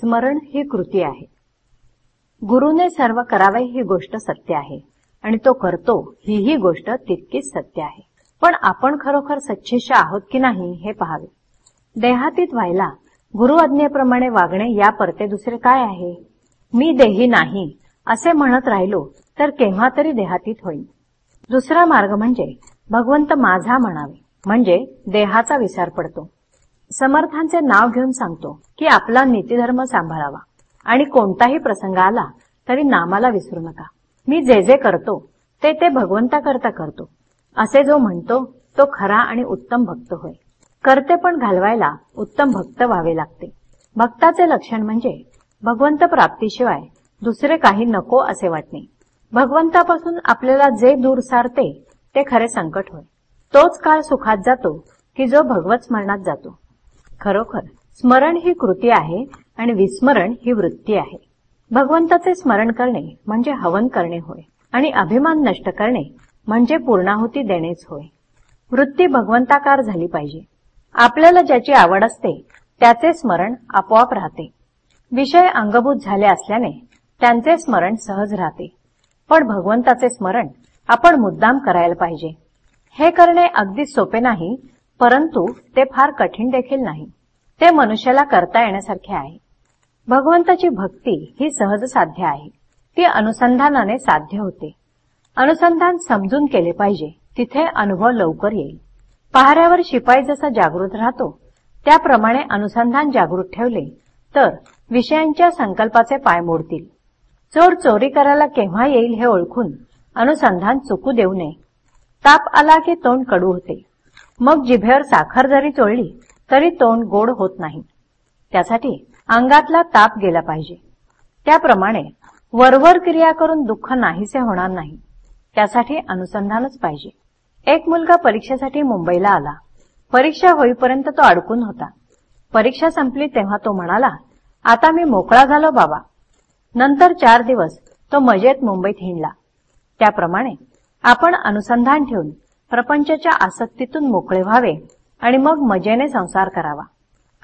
स्मरण ही कृती आहे. गुरुने सर्व करावे ही गोष्ट सत्य आहे आणि तो करतो हीही गोष्ट तितकीच सत्य आहे. पण आपण खरोखर सच्छिष्य आहोत की नाही हे पहावे. देहातीत व्हायला गुरु आज्ञेप्रमाणे वागणे या परते दुसरे काय आहे? मी देही नाही असे म्हणत राहिलो तर केव्हा तरी देहातीत होईल दुसरा मार्ग म्हणजे भगवंत माझा म्हणावे म्हणजे देहाचा विसार पडतो. समर्थांचे नाव घेऊन सांगतो की आपला नीतिधर्म सांभाळावा. आणि कोणताही प्रसंग आला तरी नामाला विसरू नका. मी जे जे करतो ते ते भगवंताकरता करतो. असे जो म्हणतो तो खरा आणि उत्तम भक्त होय. करते पण घालवायला उत्तम भक्त व्हावे लागते. भक्ताचे लक्षण म्हणजे भगवंत प्राप्तीशिवाय दुसरे काही नको असे वाटणे. भगवंतापासून आपल्याला जे दूर सारते ते खरे संकट होय. तोच काळ सुखात जातो की जो भगवत स्मरणात जातो. खरोखर स्मरण ही कृती आहे आणि विस्मरण ही वृत्ती आहे. भगवंताचे स्मरण करणे म्हणजे हवन करणे होय आणि अभिमान नष्ट करणे म्हणजे पूर्णाहुती देणेच होय. वृत्ती भगवंताकार झाली पाहिजे. आपल्याला ज्याची आवड असते त्याचे स्मरण आपोआप राहते. विषय अंगभूत झाले असल्याने त्यांचे स्मरण सहज राहते. पण भगवंताचे स्मरण आपण मुद्दाम करायला पाहिजे. हे करणे अगदी सोपे नाही परंतु ते फार कठीण देखील नाही. ते मनुष्याला करता येण्यासारखे आहे. भगवंताची भक्ती ही सहज साध्य आहे. ती अनुसंधानाने साध्य होते. अनुसंधान समजून केले पाहिजे. तिथे अनुभव लवकर येईल. पहाऱ्यावर शिपाई जसा जागृत राहतो त्याप्रमाणे अनुसंधान जागृत ठेवले तर विषयांच्या संकल्पाचे पाय मोडतील. चोर चोरी करायला केव्हा येईल हे ओळखून अनुसंधान चुकू देऊ नये. ताप आला की तोंड कडू होते. मग जिभेवर साखर जरी चोळली तरी तोंड गोड होत नाही. त्यासाठी अंगातला ताप गेला पाहिजे. त्याप्रमाणे वरवर क्रिया करून दुःख नाहीसे होणार नाही. त्यासाठी अनुसंधानच पाहिजे. एक मुलगा परीक्षेसाठी मुंबईला आला. परीक्षा होईपर्यंत तो अडकून होता. परीक्षा संपली तेव्हा तो म्हणाला आता मी मोकळा झालो बाबा. नंतर चार दिवस तो मजेत मुंबईत हिंडला. त्याप्रमाणे आपण अनुसंधान ठेवून प्रपंचाच्या आसक्तीतून मोकळे व्हावे आणि मग मजेने संसार करावा.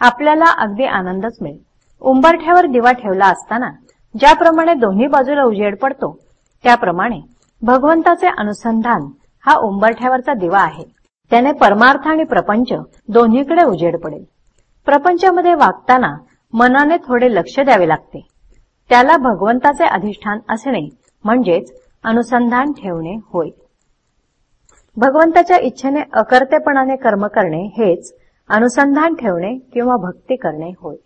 आपल्याला अगदी आनंदच मिळेल. उंबरठ्यावर दिवा ठेवला असताना ज्याप्रमाणे दोन्ही बाजूला उजेड पडतो त्याप्रमाणे भगवंताचे अनुसंधान हा उंबरठ्यावरचा दिवा आहे. त्याने परमार्थ आणि प्रपंच दोन्हीकडे उजेड पडेल. प्रपंचामध्ये वागताना मनाने थोडे लक्ष द्यावे लागते. त्याला भगवंताचे अधिष्ठान असणे म्हणजेच अनुसंधान ठेवणे होय. भगवंताच्या इच्छेने अकर्तेपणाने कर्म करणे हेच अनुसंधान ठेवणे किंवा भक्ती करणे होय.